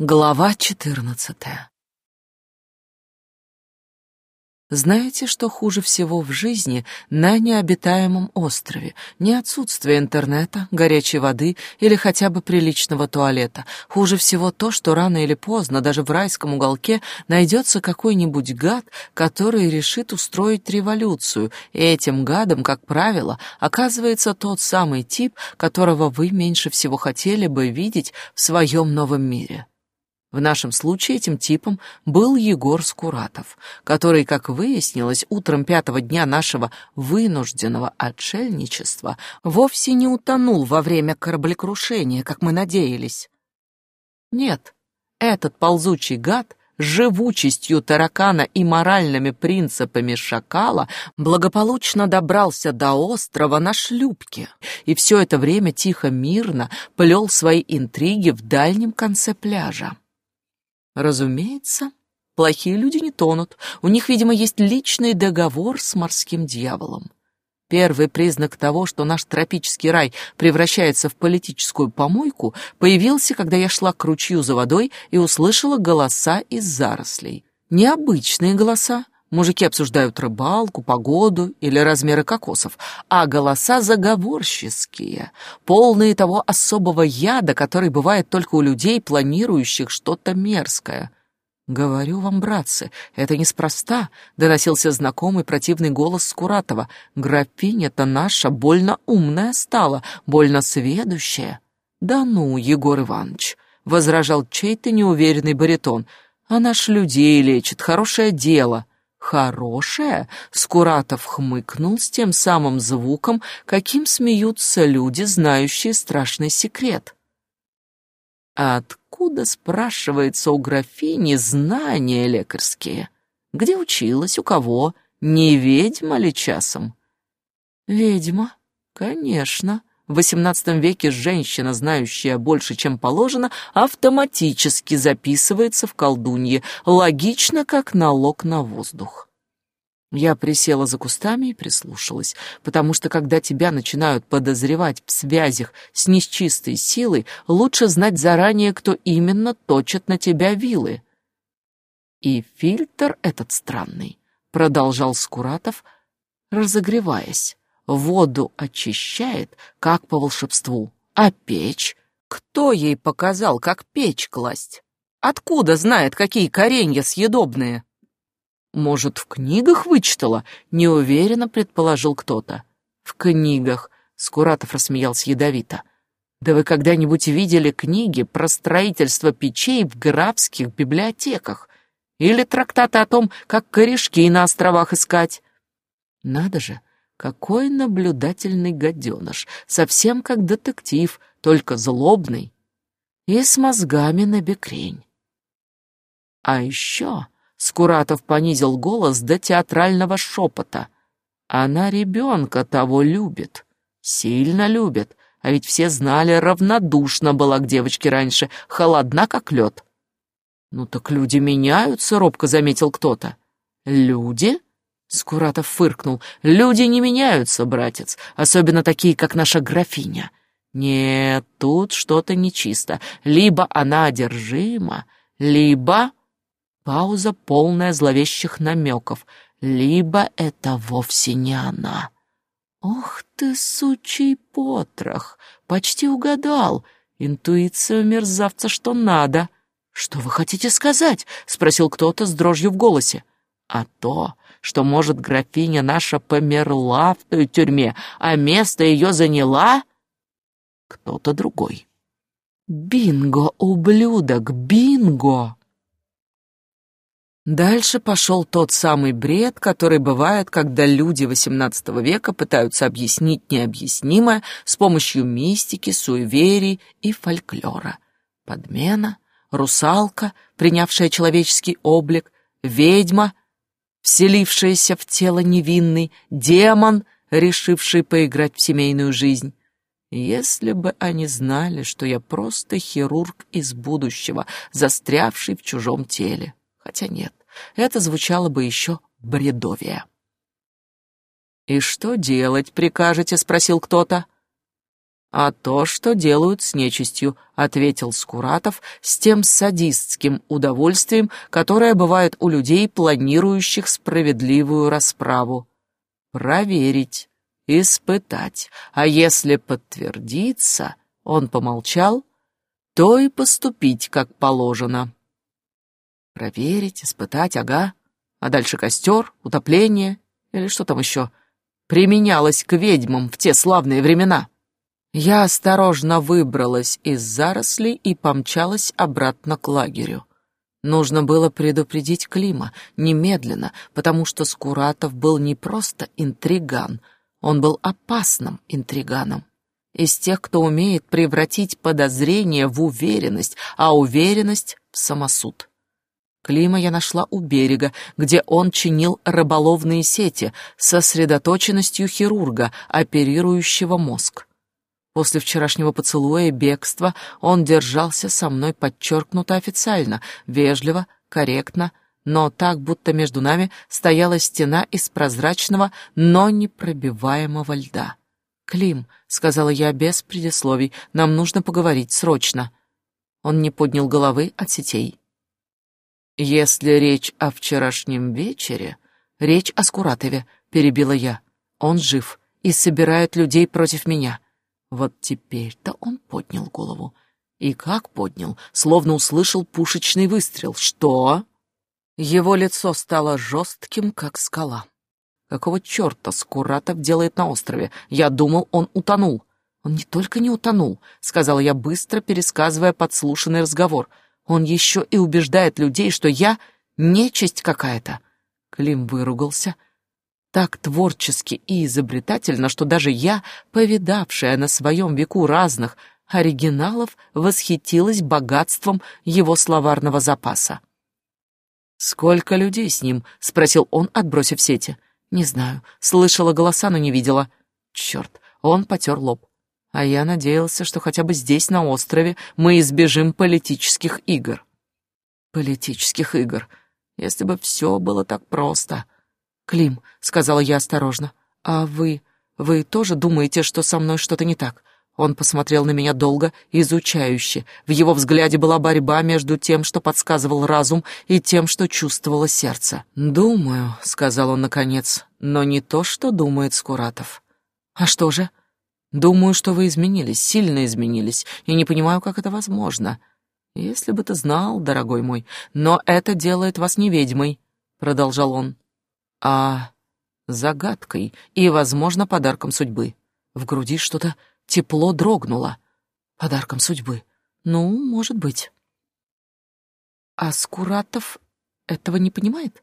Глава четырнадцатая Знаете, что хуже всего в жизни на необитаемом острове? Не отсутствие интернета, горячей воды или хотя бы приличного туалета. Хуже всего то, что рано или поздно, даже в райском уголке, найдется какой-нибудь гад, который решит устроить революцию, и этим гадом, как правило, оказывается тот самый тип, которого вы меньше всего хотели бы видеть в своем новом мире. В нашем случае этим типом был Егор Скуратов, который, как выяснилось, утром пятого дня нашего вынужденного отшельничества вовсе не утонул во время кораблекрушения, как мы надеялись. Нет, этот ползучий гад — живучестью таракана и моральными принципами шакала благополучно добрался до острова на шлюпке и все это время тихо-мирно плел свои интриги в дальнем конце пляжа. Разумеется, плохие люди не тонут. У них, видимо, есть личный договор с морским дьяволом. Первый признак того, что наш тропический рай превращается в политическую помойку, появился, когда я шла к ручью за водой и услышала голоса из зарослей. Необычные голоса, Мужики обсуждают рыбалку, погоду или размеры кокосов, а голоса заговорческие, полные того особого яда, который бывает только у людей, планирующих что-то мерзкое. «Говорю вам, братцы, это неспроста», — доносился знакомый противный голос Скуратова. «Графиня-то наша больно умная стала, больно сведущая». «Да ну, Егор Иванович», — возражал чей-то неуверенный баритон, — «она ж людей лечит, хорошее дело». «Хорошая?» — Скуратов хмыкнул с тем самым звуком, каким смеются люди, знающие страшный секрет. «А откуда, спрашивается, у графини знания лекарские? Где училась, у кого? Не ведьма ли часом?» «Ведьма, конечно», в XVIII веке женщина, знающая больше, чем положено, автоматически записывается в колдунье, логично, как налог на воздух. Я присела за кустами и прислушалась, потому что когда тебя начинают подозревать в связях с нечистой силой, лучше знать заранее, кто именно точит на тебя вилы. И фильтр этот странный, продолжал Скуратов, разогреваясь воду очищает, как по волшебству. А печь? Кто ей показал, как печь класть? Откуда знает, какие коренья съедобные? Может, в книгах вычитала? Неуверенно предположил кто-то. В книгах, Скуратов рассмеялся ядовито. Да вы когда-нибудь видели книги про строительство печей в графских библиотеках? Или трактаты о том, как корешки на островах искать? Надо же, какой наблюдательный гаденыш, совсем как детектив, только злобный и с мозгами на бекрень. А еще Скуратов понизил голос до театрального шепота. Она ребенка того любит, сильно любит, а ведь все знали, равнодушно была к девочке раньше, холодна как лед. «Ну так люди меняются», — робко заметил кто-то. «Люди?» Скуратов фыркнул. «Люди не меняются, братец, особенно такие, как наша графиня. Нет, тут что-то нечисто. Либо она одержима, либо...» Пауза, полная зловещих намеков. «Либо это вовсе не она». «Ох ты, сучий потрох! Почти угадал. Интуиция у мерзавца что надо». «Что вы хотите сказать?» — спросил кто-то с дрожью в голосе. «А то, что, может, графиня наша померла в той тюрьме, а место ее заняла кто-то другой. Бинго, ублюдок, бинго! Дальше пошел тот самый бред, который бывает, когда люди XVIII века пытаются объяснить необъяснимое с помощью мистики, суеверий и фольклора. Подмена, русалка, принявшая человеческий облик, ведьма — вселившаяся в тело невинный, демон, решивший поиграть в семейную жизнь. Если бы они знали, что я просто хирург из будущего, застрявший в чужом теле. Хотя нет, это звучало бы еще бредовее. «И что делать, прикажете?» — спросил кто-то. «А то, что делают с нечистью», — ответил Скуратов с тем садистским удовольствием, которое бывает у людей, планирующих справедливую расправу. «Проверить, испытать, а если подтвердится...» — он помолчал, — то и поступить, как положено. Проверить, испытать, ага. А дальше костер, утопление или что там еще применялось к ведьмам в те славные времена. Я осторожно выбралась из зарослей и помчалась обратно к лагерю. Нужно было предупредить Клима немедленно, потому что Скуратов был не просто интриган, он был опасным интриганом. Из тех, кто умеет превратить подозрение в уверенность, а уверенность в самосуд. Клима я нашла у берега, где он чинил рыболовные сети с сосредоточенностью хирурга, оперирующего мозг. После вчерашнего поцелуя и бегства он держался со мной подчеркнуто официально, вежливо, корректно, но так, будто между нами стояла стена из прозрачного, но непробиваемого льда. «Клим», — сказала я без предисловий, — «нам нужно поговорить срочно». Он не поднял головы от сетей. «Если речь о вчерашнем вечере, речь о Скуратове», — перебила я. «Он жив и собирает людей против меня. Вот теперь-то он поднял голову. И как поднял, словно услышал пушечный выстрел. Что? Его лицо стало жестким, как скала. Какого черта Скуратов делает на острове? Я думал, он утонул. Он не только не утонул, сказала я быстро, пересказывая подслушанный разговор. Он еще и убеждает людей, что я нечисть какая-то. Клим выругался, так творчески и изобретательно, что даже я, повидавшая на своем веку разных оригиналов, восхитилась богатством его словарного запаса. «Сколько людей с ним?» — спросил он, отбросив сети. «Не знаю. Слышала голоса, но не видела». «Черт!» — он потер лоб. «А я надеялся, что хотя бы здесь, на острове, мы избежим политических игр». «Политических игр. Если бы все было так просто...» «Клим», — сказала я осторожно, — «а вы... вы тоже думаете, что со мной что-то не так?» Он посмотрел на меня долго, изучающе. В его взгляде была борьба между тем, что подсказывал разум, и тем, что чувствовало сердце. «Думаю», — сказал он наконец, — «но не то, что думает Скуратов». «А что же?» «Думаю, что вы изменились, сильно изменились, и не понимаю, как это возможно». «Если бы ты знал, дорогой мой, но это делает вас не ведьмой», — продолжал он а загадкой и, возможно, подарком судьбы. В груди что-то тепло дрогнуло. Подарком судьбы. Ну, может быть. А Скуратов этого не понимает?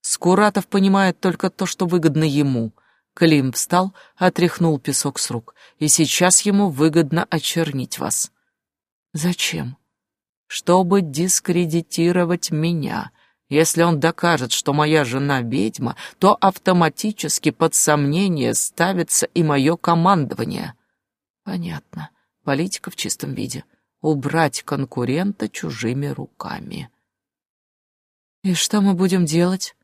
Скуратов понимает только то, что выгодно ему. Клим встал, отряхнул песок с рук, и сейчас ему выгодно очернить вас. Зачем? Чтобы дискредитировать меня, если он докажет, что моя жена ведьма, то автоматически под сомнение ставится и мое командование. Понятно. Политика в чистом виде. Убрать конкурента чужими руками. И что мы будем делать?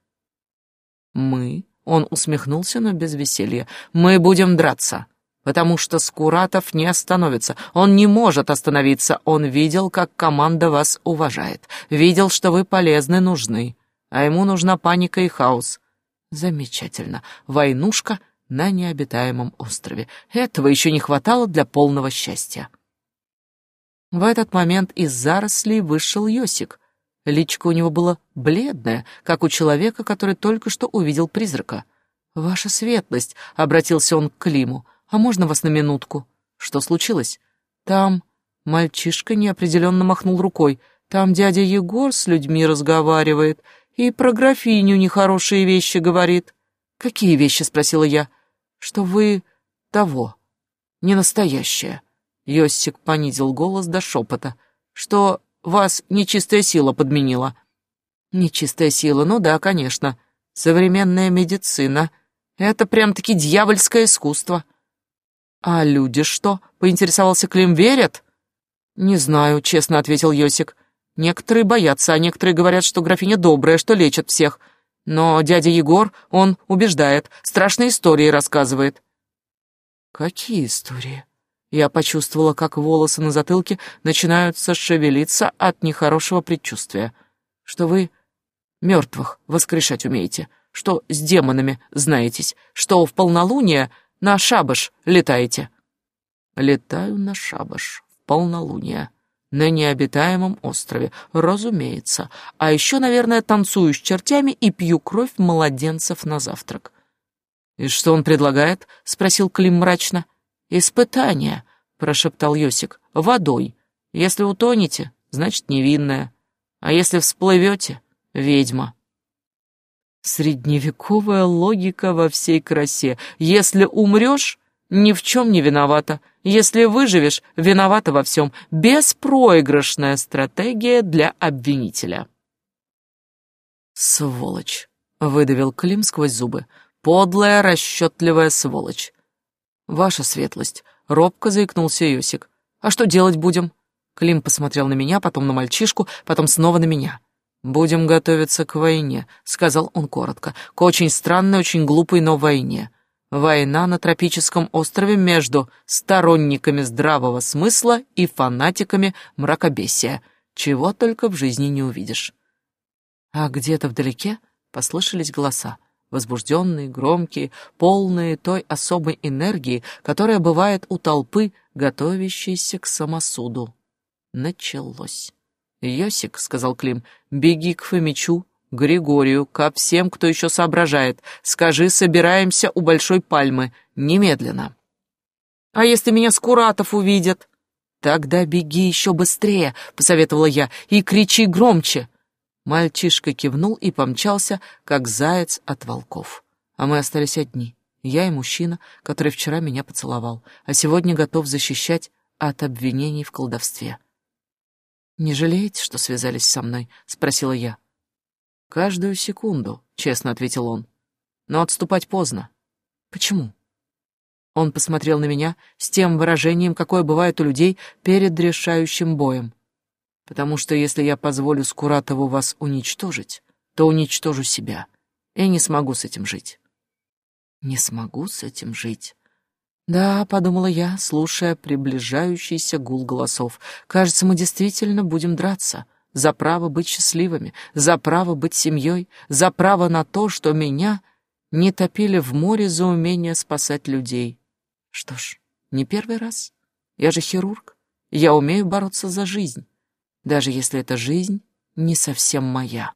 Мы, он усмехнулся, но без веселья, мы будем драться потому что Скуратов не остановится. Он не может остановиться. Он видел, как команда вас уважает. Видел, что вы полезны, нужны. А ему нужна паника и хаос. Замечательно. Войнушка на необитаемом острове. Этого еще не хватало для полного счастья. В этот момент из зарослей вышел Йосик. Личко у него было бледное, как у человека, который только что увидел призрака. «Ваша светлость», — обратился он к Климу, — а можно вас на минутку? Что случилось? Там...» Мальчишка неопределенно махнул рукой. «Там дядя Егор с людьми разговаривает и про графиню нехорошие вещи говорит». «Какие вещи?» — спросила я. «Что вы... того. Не настоящая». Йосик понизил голос до шепота. «Что вас нечистая сила подменила». «Нечистая сила, ну да, конечно. Современная медицина. Это прям-таки дьявольское искусство». «А люди что?» — поинтересовался Клим. «Верят?» «Не знаю», — честно ответил Йосик. «Некоторые боятся, а некоторые говорят, что графиня добрая, что лечит всех. Но дядя Егор, он убеждает, страшные истории рассказывает». «Какие истории?» Я почувствовала, как волосы на затылке начинают шевелиться от нехорошего предчувствия. Что вы мертвых воскрешать умеете, что с демонами знаетесь, что в полнолуние на шабаш летаете. Летаю на шабаш в полнолуние. На необитаемом острове, разумеется. А еще, наверное, танцую с чертями и пью кровь младенцев на завтрак. «И что он предлагает?» — спросил Клим мрачно. «Испытание», — прошептал Йосик, — «водой. Если утонете, значит, невинная. А если всплывете, ведьма». Средневековая логика во всей красе. Если умрешь, ни в чем не виновата. Если выживешь, виновата во всем. Беспроигрышная стратегия для обвинителя. «Сволочь!» — выдавил Клим сквозь зубы. «Подлая, расчетливая сволочь!» «Ваша светлость!» — робко заикнулся Йосик. «А что делать будем?» Клим посмотрел на меня, потом на мальчишку, потом снова на меня. «Будем готовиться к войне», — сказал он коротко. «К очень странной, очень глупой, но войне. Война на тропическом острове между сторонниками здравого смысла и фанатиками мракобесия. Чего только в жизни не увидишь». А где-то вдалеке послышались голоса, возбужденные, громкие, полные той особой энергии, которая бывает у толпы, готовящейся к самосуду. Началось. «Йосик», — сказал Клим, — «беги к Фомичу, Григорию, ко всем, кто еще соображает. Скажи, собираемся у Большой Пальмы. Немедленно». «А если меня Скуратов увидят?» «Тогда беги еще быстрее», — посоветовала я, — «и кричи громче». Мальчишка кивнул и помчался, как заяц от волков. А мы остались одни. Я и мужчина, который вчера меня поцеловал, а сегодня готов защищать от обвинений в колдовстве. «Не жалеете, что связались со мной?» — спросила я. «Каждую секунду», — честно ответил он. «Но отступать поздно». «Почему?» Он посмотрел на меня с тем выражением, какое бывает у людей перед решающим боем. «Потому что если я позволю Скуратову вас уничтожить, то уничтожу себя, и не смогу с этим жить». «Не смогу с этим жить». «Да», — подумала я, слушая приближающийся гул голосов, «кажется, мы действительно будем драться. За право быть счастливыми, за право быть семьей, за право на то, что меня не топили в море за умение спасать людей. Что ж, не первый раз. Я же хирург. Я умею бороться за жизнь, даже если эта жизнь не совсем моя».